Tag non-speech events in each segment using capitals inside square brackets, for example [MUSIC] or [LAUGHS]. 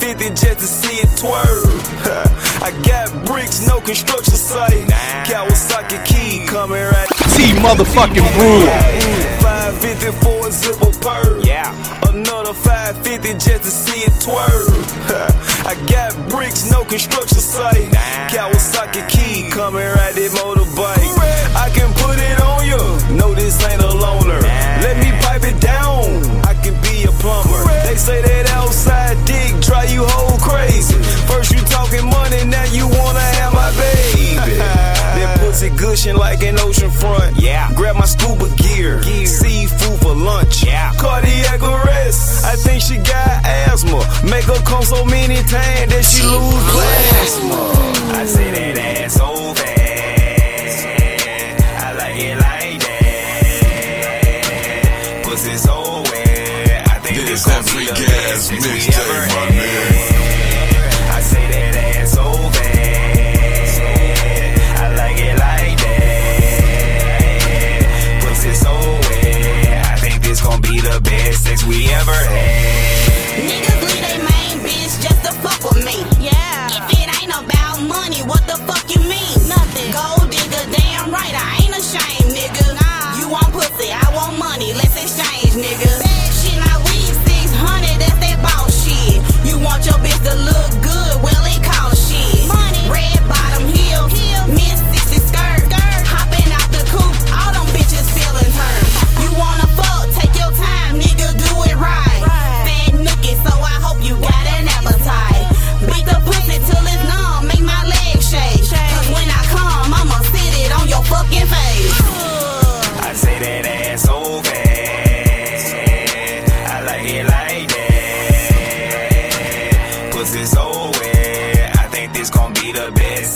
50 just to see it twerk. [LAUGHS] I got bricks, no construction site. Kawasaki key coming right. T motherfucking brew. 550 for a. Yeah. Another 550 just to see it. [LAUGHS] I got bricks, no construction site. Kawasaki key coming right. That motorbike. I can put it pussy like an ocean front. Yeah. Grab my scuba gear. Seafood for lunch. Yeah. Cardiac arrest. I think she got asthma. Make her come so many times that she lose plasma. I say that ass so fast. I like it like that. Pussy so wet. I think This this that gon' be the gas best mixtape, my had. We ever had.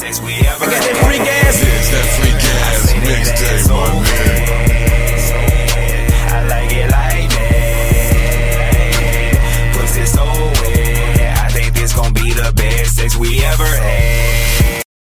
Sex we ever I got that free gas. This that free gas Say that ass mixtape, my man. I like it like that. Pussy so wet. I think this gon' be the best sex we ever had.